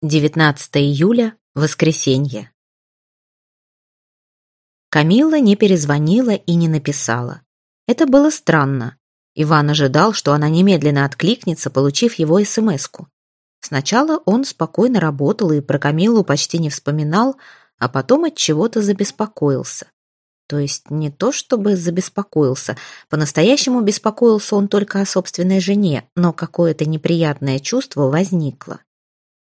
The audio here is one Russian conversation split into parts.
19 июля, воскресенье. Камилла не перезвонила и не написала. Это было странно. Иван ожидал, что она немедленно откликнется, получив его СМС-ку. Сначала он спокойно работал и про Камилу почти не вспоминал, а потом от чего-то забеспокоился. То есть не то чтобы забеспокоился, по-настоящему беспокоился он только о собственной жене, но какое-то неприятное чувство возникло.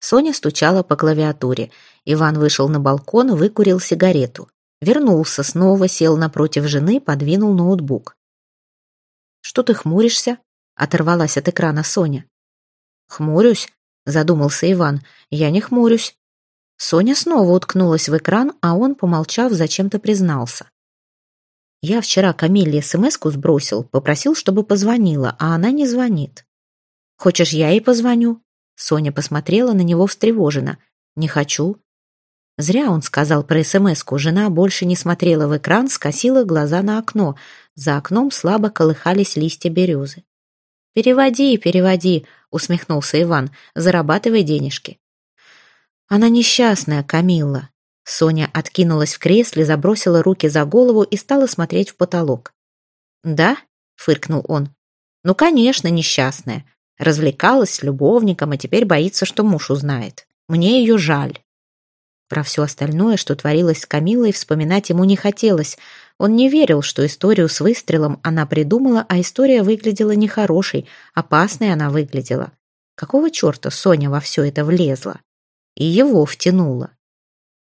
Соня стучала по клавиатуре. Иван вышел на балкон, выкурил сигарету. Вернулся, снова сел напротив жены, подвинул ноутбук. «Что ты хмуришься?» — оторвалась от экрана Соня. «Хмурюсь?» — задумался Иван. «Я не хмурюсь». Соня снова уткнулась в экран, а он, помолчав, зачем-то признался. «Я вчера Камилле смс-ку сбросил, попросил, чтобы позвонила, а она не звонит. Хочешь, я ей позвоню?» Соня посмотрела на него встревоженно. «Не хочу». Зря он сказал про СМС-ку. Жена больше не смотрела в экран, скосила глаза на окно. За окном слабо колыхались листья березы. «Переводи, переводи», — усмехнулся Иван. «Зарабатывай денежки». «Она несчастная, Камилла». Соня откинулась в кресле, забросила руки за голову и стала смотреть в потолок. «Да?» — фыркнул он. «Ну, конечно, несчастная. Развлекалась с любовником, а теперь боится, что муж узнает. Мне ее жаль. Про все остальное, что творилось с Камилой, вспоминать ему не хотелось. Он не верил, что историю с выстрелом она придумала, а история выглядела нехорошей, опасной она выглядела. Какого черта Соня во все это влезла? И его втянула.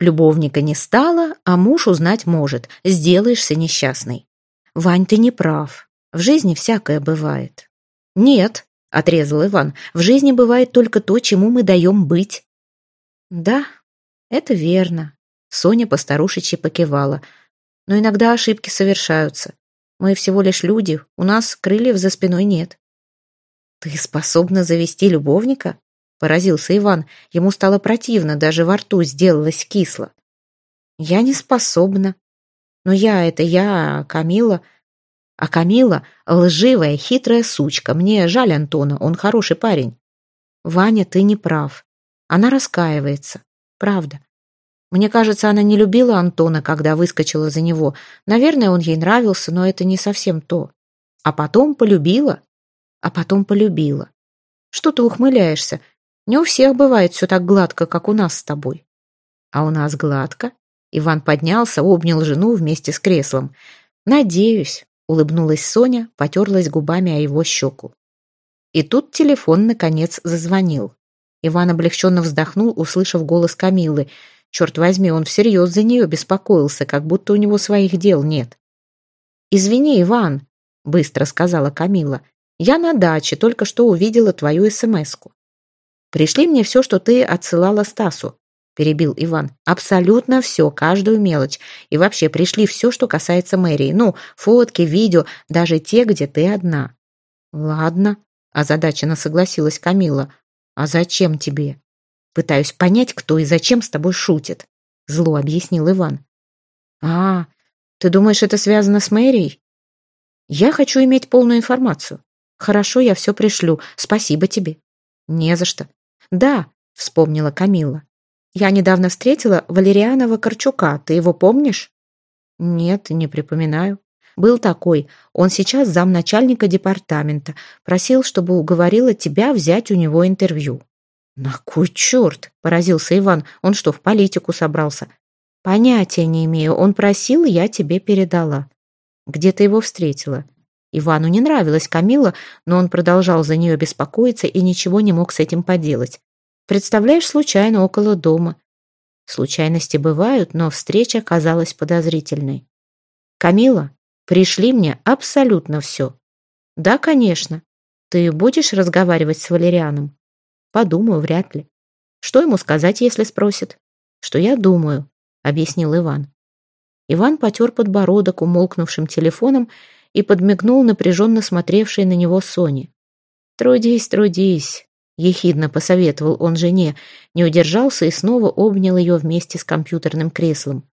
Любовника не стало, а муж узнать может. Сделаешься несчастный. Вань, ты не прав. В жизни всякое бывает. Нет, — отрезал Иван. «В жизни бывает только то, чему мы даем быть». «Да, это верно», — Соня постарушечьи покивала. «Но иногда ошибки совершаются. Мы всего лишь люди, у нас крыльев за спиной нет». «Ты способна завести любовника?» — поразился Иван. Ему стало противно, даже во рту сделалось кисло. «Я не способна. Но я — это я, а Камила...» А Камила — лживая, хитрая сучка. Мне жаль Антона, он хороший парень. Ваня, ты не прав. Она раскаивается. Правда. Мне кажется, она не любила Антона, когда выскочила за него. Наверное, он ей нравился, но это не совсем то. А потом полюбила. А потом полюбила. Что ты ухмыляешься? Не у всех бывает все так гладко, как у нас с тобой. А у нас гладко. Иван поднялся, обнял жену вместе с креслом. Надеюсь. Улыбнулась Соня, потерлась губами о его щеку. И тут телефон, наконец, зазвонил. Иван облегченно вздохнул, услышав голос Камилы. Черт возьми, он всерьез за нее беспокоился, как будто у него своих дел нет. «Извини, Иван», — быстро сказала Камила. «Я на даче, только что увидела твою СМС-ку. Пришли мне все, что ты отсылала Стасу перебил Иван. «Абсолютно все, каждую мелочь. И вообще пришли все, что касается мэрии. Ну, фотки, видео, даже те, где ты одна». «Ладно», — озадаченно согласилась Камила. «А зачем тебе?» «Пытаюсь понять, кто и зачем с тобой шутит», — зло объяснил Иван. «А, ты думаешь, это связано с мэрией?» «Я хочу иметь полную информацию. Хорошо, я все пришлю. Спасибо тебе». «Не за что». «Да», — вспомнила Камила. Я недавно встретила Валерианова Корчука. Ты его помнишь? Нет, не припоминаю. Был такой. Он сейчас замначальника департамента. Просил, чтобы уговорила тебя взять у него интервью. «На кой черт?» – поразился Иван. «Он что, в политику собрался?» «Понятия не имею. Он просил, я тебе передала». «Где ты его встретила?» Ивану не нравилась Камила, но он продолжал за нее беспокоиться и ничего не мог с этим поделать. Представляешь, случайно около дома. Случайности бывают, но встреча казалась подозрительной. Камила, пришли мне абсолютно все. Да, конечно. Ты будешь разговаривать с Валерианом? Подумаю, вряд ли. Что ему сказать, если спросит? Что я думаю, объяснил Иван. Иван потер подбородок умолкнувшим телефоном и подмигнул напряженно смотревшей на него Соне. «Трудись, трудись. Ехидно посоветовал он жене, не удержался и снова обнял ее вместе с компьютерным креслом.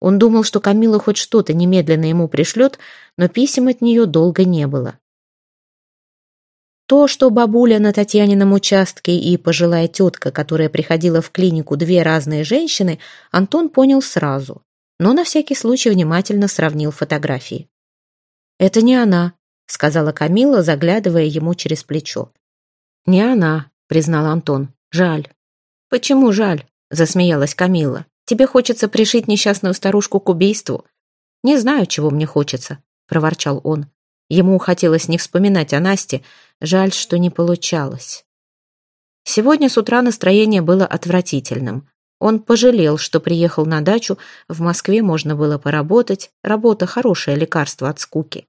Он думал, что Камила хоть что-то немедленно ему пришлет, но писем от нее долго не было. То, что бабуля на Татьянином участке и пожилая тетка, которая приходила в клинику, две разные женщины, Антон понял сразу, но на всякий случай внимательно сравнил фотографии. «Это не она», — сказала Камила, заглядывая ему через плечо. «Не она», — признал Антон. «Жаль». «Почему жаль?» — засмеялась Камила. «Тебе хочется пришить несчастную старушку к убийству?» «Не знаю, чего мне хочется», — проворчал он. Ему хотелось не вспоминать о Насте, жаль, что не получалось. Сегодня с утра настроение было отвратительным. Он пожалел, что приехал на дачу, в Москве можно было поработать, работа – хорошее лекарство от скуки.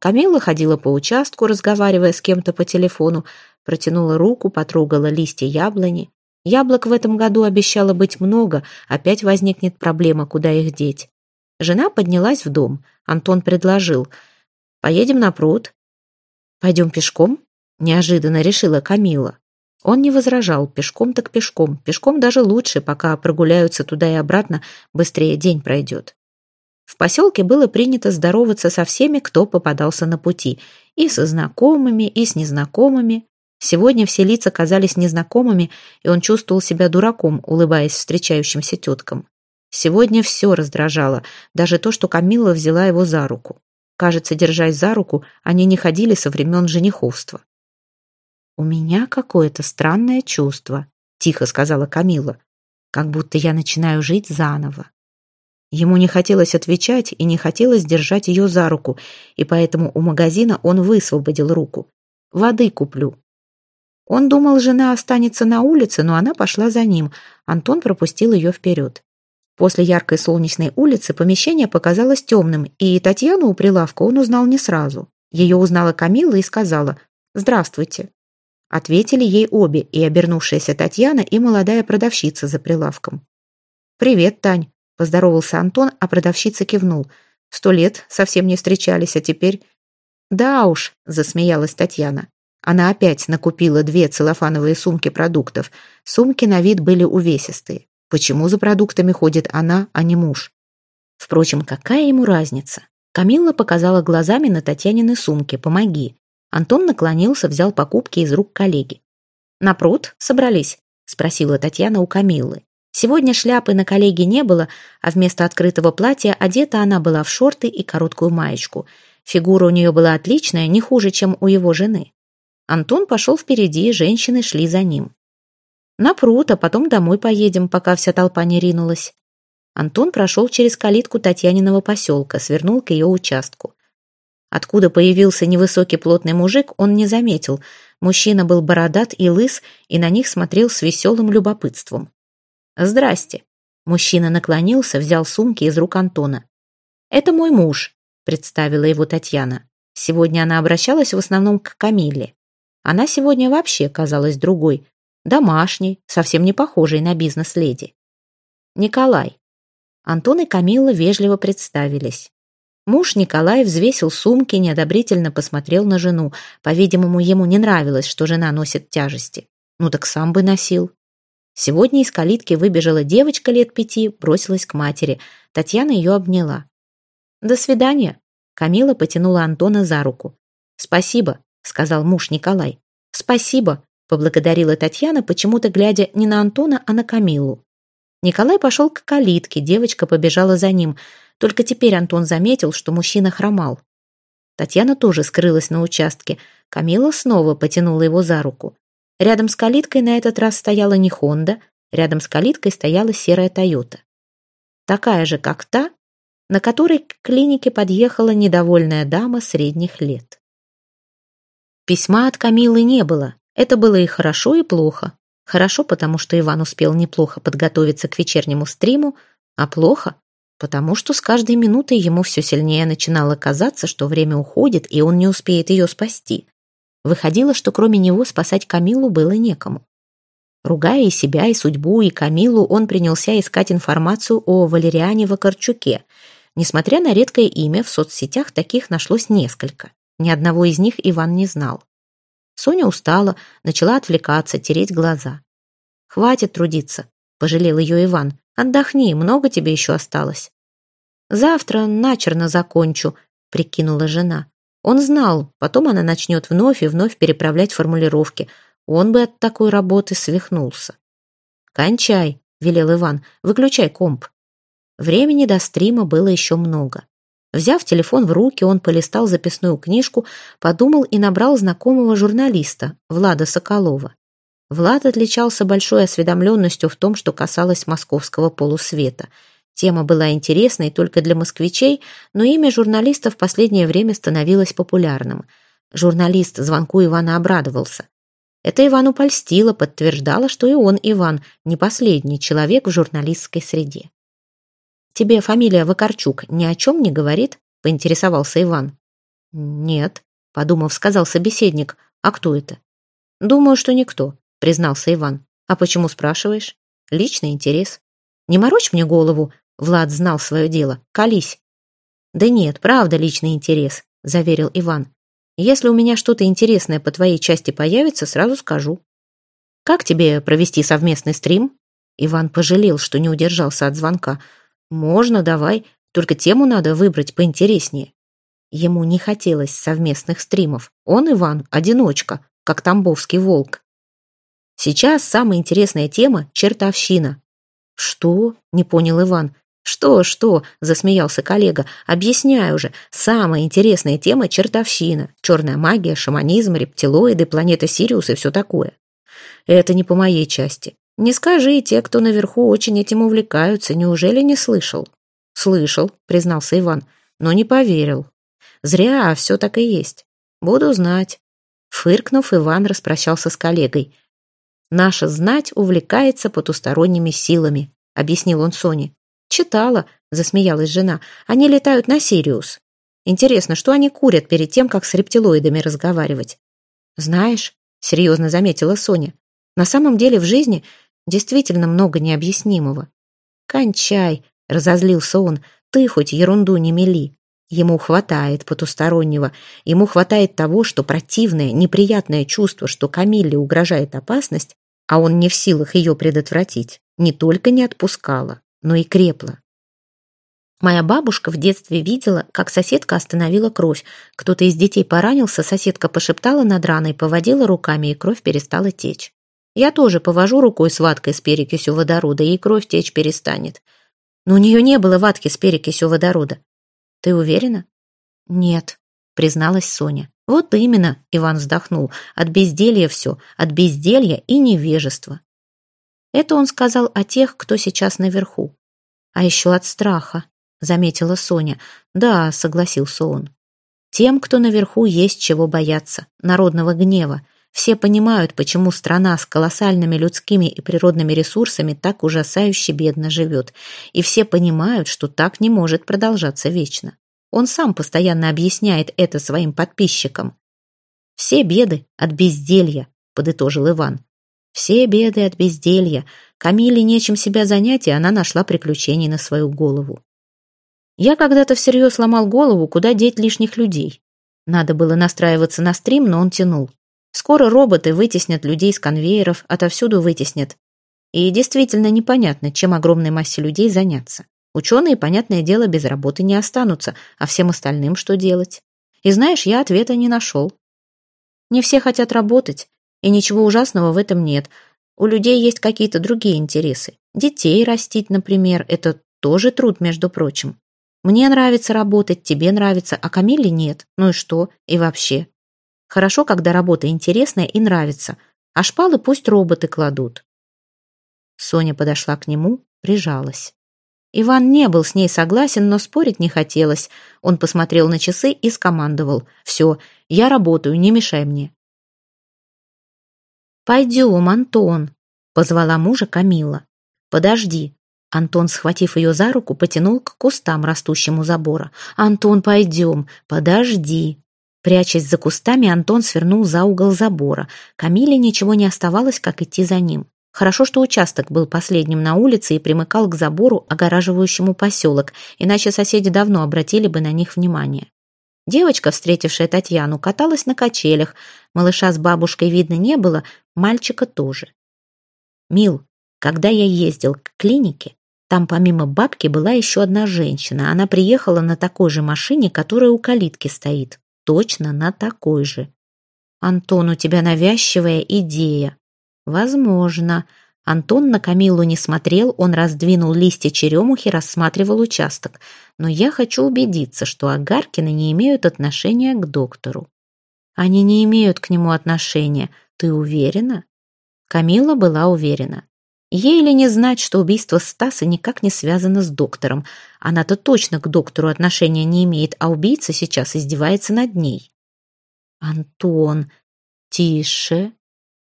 Камила ходила по участку, разговаривая с кем-то по телефону, протянула руку, потрогала листья яблони. Яблок в этом году обещало быть много, опять возникнет проблема, куда их деть. Жена поднялась в дом. Антон предложил – Поедем на пруд. Пойдем пешком? Неожиданно решила Камила. Он не возражал, пешком так пешком. Пешком даже лучше, пока прогуляются туда и обратно, быстрее день пройдет. В поселке было принято здороваться со всеми, кто попадался на пути, и со знакомыми, и с незнакомыми. Сегодня все лица казались незнакомыми, и он чувствовал себя дураком, улыбаясь встречающимся теткам. Сегодня все раздражало, даже то, что Камила взяла его за руку. Кажется, держась за руку, они не ходили со времен жениховства. «У меня какое-то странное чувство», — тихо сказала Камила, «как будто я начинаю жить заново». Ему не хотелось отвечать и не хотелось держать ее за руку, и поэтому у магазина он высвободил руку. «Воды куплю». Он думал, жена останется на улице, но она пошла за ним. Антон пропустил ее вперед. После яркой солнечной улицы помещение показалось темным, и Татьяну у прилавка он узнал не сразу. Ее узнала Камила и сказала «Здравствуйте». Ответили ей обе, и обернувшаяся Татьяна, и молодая продавщица за прилавком. «Привет, Тань», — поздоровался Антон, а продавщица кивнул. «Сто лет совсем не встречались, а теперь...» «Да уж», — засмеялась Татьяна. Она опять накупила две целлофановые сумки продуктов. Сумки на вид были увесистые. Почему за продуктами ходит она, а не муж? Впрочем, какая ему разница? Камилла показала глазами на Татьянины сумки «Помоги». Антон наклонился, взял покупки из рук коллеги. «На пруд собрались?» — спросила Татьяна у Камиллы. Сегодня шляпы на коллеге не было, а вместо открытого платья одета она была в шорты и короткую маечку. Фигура у нее была отличная, не хуже, чем у его жены. Антон пошел впереди, женщины шли за ним. На пруд, а потом домой поедем, пока вся толпа не ринулась. Антон прошел через калитку Татьяниного поселка, свернул к ее участку. Откуда появился невысокий плотный мужик, он не заметил. Мужчина был бородат и лыс, и на них смотрел с веселым любопытством. «Здрасте». Мужчина наклонился, взял сумки из рук Антона. «Это мой муж», — представила его Татьяна. Сегодня она обращалась в основном к Камилле. Она сегодня вообще казалась другой, Домашний, совсем не похожий на бизнес-леди. Николай. Антон и Камилла вежливо представились. Муж Николай взвесил сумки, неодобрительно посмотрел на жену. По-видимому, ему не нравилось, что жена носит тяжести. Ну так сам бы носил. Сегодня из калитки выбежала девочка лет пяти, бросилась к матери. Татьяна ее обняла. «До свидания». Камила потянула Антона за руку. «Спасибо», — сказал муж Николай. «Спасибо», поблагодарила Татьяна, почему-то глядя не на Антона, а на Камилу. Николай пошел к калитке, девочка побежала за ним. Только теперь Антон заметил, что мужчина хромал. Татьяна тоже скрылась на участке. Камила снова потянула его за руку. Рядом с калиткой на этот раз стояла не Хонда, рядом с калиткой стояла серая Тойота. Такая же, как та, на которой к клинике подъехала недовольная дама средних лет. Письма от Камилы не было, это было и хорошо, и плохо. Хорошо, потому что Иван успел неплохо подготовиться к вечернему стриму, а плохо, потому что с каждой минутой ему все сильнее начинало казаться, что время уходит, и он не успеет ее спасти. Выходило, что кроме него спасать Камилу было некому. Ругая и себя, и судьбу, и Камилу, он принялся искать информацию о Валериане Вакарчуке. Несмотря на редкое имя, в соцсетях таких нашлось несколько. Ни одного из них Иван не знал. Соня устала, начала отвлекаться, тереть глаза. «Хватит трудиться», — пожалел ее Иван. «Отдохни, много тебе еще осталось». «Завтра начерно закончу», — прикинула жена. Он знал, потом она начнет вновь и вновь переправлять формулировки. Он бы от такой работы свихнулся. «Кончай», — велел Иван, — «выключай комп». Времени до стрима было еще много. Взяв телефон в руки, он полистал записную книжку, подумал и набрал знакомого журналиста, Влада Соколова. Влад отличался большой осведомленностью в том, что касалось московского полусвета. Тема была интересной только для москвичей, но имя журналиста в последнее время становилось популярным. Журналист звонку Ивана обрадовался. Это Ивану польстило, подтверждало, что и он, Иван, не последний человек в журналистской среде. «Тебе фамилия Вакарчук ни о чем не говорит?» — поинтересовался Иван. «Нет», — подумав, сказал собеседник. «А кто это?» «Думаю, что никто», — признался Иван. «А почему спрашиваешь?» «Личный интерес». «Не морочь мне голову», — Влад знал свое дело. «Колись». «Да нет, правда личный интерес», — заверил Иван. «Если у меня что-то интересное по твоей части появится, сразу скажу». «Как тебе провести совместный стрим?» Иван пожалел, что не удержался от звонка. «Можно, давай, только тему надо выбрать поинтереснее». Ему не хотелось совместных стримов. Он, Иван, одиночка, как тамбовский волк. Сейчас самая интересная тема — чертовщина. «Что?» — не понял Иван. «Что, что?» — засмеялся коллега. «Объясняю уже. Самая интересная тема — чертовщина. Черная магия, шаманизм, рептилоиды, планета Сириус и все такое. Это не по моей части. Не скажи, те, кто наверху очень этим увлекаются, неужели не слышал? Слышал, признался Иван, но не поверил. Зря, все так и есть. Буду знать. Фыркнув, Иван распрощался с коллегой. «Наша знать увлекается потусторонними силами», — объяснил он Соне. «Читала», — засмеялась жена. «Они летают на Сириус. Интересно, что они курят перед тем, как с рептилоидами разговаривать?» «Знаешь», — серьезно заметила Соня, «на самом деле в жизни Действительно много необъяснимого. «Кончай!» — разозлился он. «Ты хоть ерунду не мели!» Ему хватает потустороннего, ему хватает того, что противное, неприятное чувство, что Камилле угрожает опасность, а он не в силах ее предотвратить, не только не отпускало, но и крепло. Моя бабушка в детстве видела, как соседка остановила кровь. Кто-то из детей поранился, соседка пошептала над раной, поводила руками, и кровь перестала течь. Я тоже повожу рукой с ваткой с перекисью водорода, и кровь течь перестанет. Но у нее не было ватки с перекисью водорода. Ты уверена? Нет, призналась Соня. Вот именно, Иван вздохнул. От безделья все, от безделья и невежества. Это он сказал о тех, кто сейчас наверху. А еще от страха, заметила Соня. Да, согласился он. Тем, кто наверху, есть чего бояться, народного гнева. Все понимают, почему страна с колоссальными людскими и природными ресурсами так ужасающе бедно живет. И все понимают, что так не может продолжаться вечно. Он сам постоянно объясняет это своим подписчикам. «Все беды от безделья», — подытожил Иван. «Все беды от безделья. Камиле нечем себя занять, и она нашла приключений на свою голову. Я когда-то всерьез ломал голову, куда деть лишних людей. Надо было настраиваться на стрим, но он тянул. Скоро роботы вытеснят людей с конвейеров, отовсюду вытеснят. И действительно непонятно, чем огромной массе людей заняться. Ученые, понятное дело, без работы не останутся, а всем остальным что делать? И знаешь, я ответа не нашел. Не все хотят работать, и ничего ужасного в этом нет. У людей есть какие-то другие интересы. Детей растить, например, это тоже труд, между прочим. Мне нравится работать, тебе нравится, а Камиле нет. Ну и что? И вообще. Хорошо, когда работа интересная и нравится, а шпалы пусть роботы кладут. Соня подошла к нему, прижалась. Иван не был с ней согласен, но спорить не хотелось. Он посмотрел на часы и скомандовал. «Все, я работаю, не мешай мне». «Пойдем, Антон», — позвала мужа Камила. «Подожди». Антон, схватив ее за руку, потянул к кустам, растущим у забора. «Антон, пойдем, подожди». Прячась за кустами, Антон свернул за угол забора. Камиле ничего не оставалось, как идти за ним. Хорошо, что участок был последним на улице и примыкал к забору, огораживающему поселок, иначе соседи давно обратили бы на них внимание. Девочка, встретившая Татьяну, каталась на качелях. Малыша с бабушкой видно не было, мальчика тоже. «Мил, когда я ездил к клинике, там помимо бабки была еще одна женщина. Она приехала на такой же машине, которая у калитки стоит. Точно на такой же. «Антон, у тебя навязчивая идея». «Возможно». Антон на Камилу не смотрел, он раздвинул листья черемухи, рассматривал участок. Но я хочу убедиться, что Агаркины не имеют отношения к доктору. Они не имеют к нему отношения. Ты уверена? Камила была уверена. Ей ли не знать, что убийство Стаса никак не связано с доктором. Она-то точно к доктору отношения не имеет, а убийца сейчас издевается над ней. Антон, тише.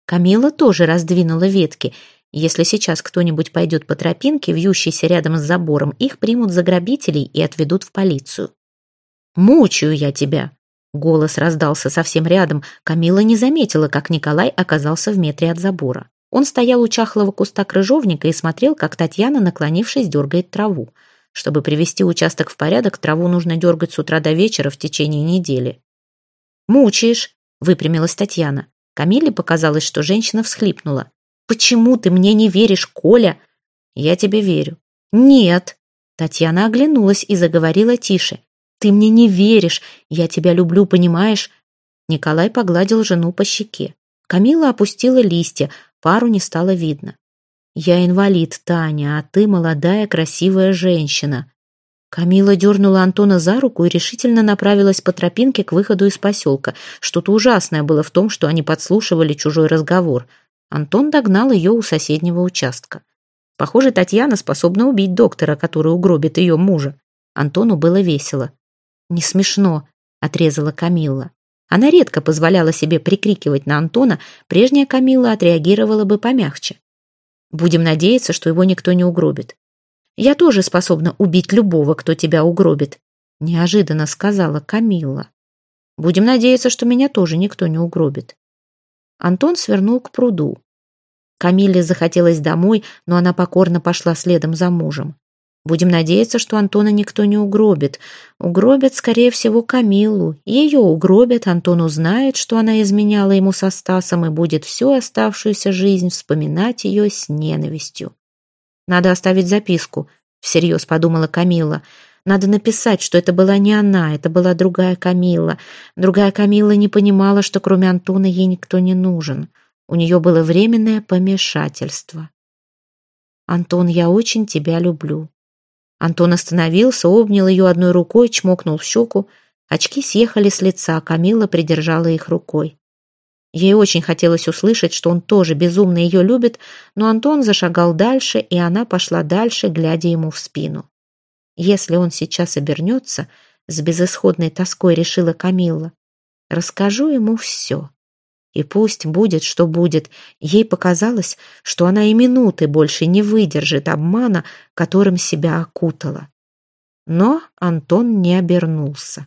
Камила тоже раздвинула ветки. Если сейчас кто-нибудь пойдет по тропинке, вьющейся рядом с забором, их примут за грабителей и отведут в полицию. «Мучаю я тебя!» Голос раздался совсем рядом. Камила не заметила, как Николай оказался в метре от забора. Он стоял у чахлого куста крыжовника и смотрел, как Татьяна, наклонившись, дергает траву. Чтобы привести участок в порядок, траву нужно дергать с утра до вечера в течение недели. «Мучаешь!» — выпрямилась Татьяна. Камиле показалось, что женщина всхлипнула. Почему ты мне не веришь, Коля? Я тебе верю. Нет. Татьяна оглянулась и заговорила тише. Ты мне не веришь. Я тебя люблю, понимаешь? Николай погладил жену по щеке. Камила опустила листья, пару не стало видно. «Я инвалид, Таня, а ты молодая, красивая женщина». Камила дернула Антона за руку и решительно направилась по тропинке к выходу из поселка. Что-то ужасное было в том, что они подслушивали чужой разговор – Антон догнал ее у соседнего участка. Похоже, Татьяна способна убить доктора, который угробит ее мужа. Антону было весело. «Не смешно», — отрезала Камилла. Она редко позволяла себе прикрикивать на Антона, прежняя Камилла отреагировала бы помягче. «Будем надеяться, что его никто не угробит». «Я тоже способна убить любого, кто тебя угробит», — неожиданно сказала Камилла. «Будем надеяться, что меня тоже никто не угробит». Антон свернул к пруду. Камилле захотелось домой, но она покорно пошла следом за мужем. Будем надеяться, что Антона никто не угробит. Угробят, скорее всего, Камиллу. Ее угробят, Антон узнает, что она изменяла ему со Стасом и будет всю оставшуюся жизнь вспоминать ее с ненавистью. «Надо оставить записку», — всерьез подумала Камилла. Надо написать, что это была не она, это была другая Камила. Другая Камила не понимала, что кроме Антона ей никто не нужен. У нее было временное помешательство. «Антон, я очень тебя люблю». Антон остановился, обнял ее одной рукой, чмокнул в щеку. Очки съехали с лица, Камила придержала их рукой. Ей очень хотелось услышать, что он тоже безумно ее любит, но Антон зашагал дальше, и она пошла дальше, глядя ему в спину. Если он сейчас обернется, с безысходной тоской решила Камилла, расскажу ему все. И пусть будет, что будет, ей показалось, что она и минуты больше не выдержит обмана, которым себя окутала. Но Антон не обернулся.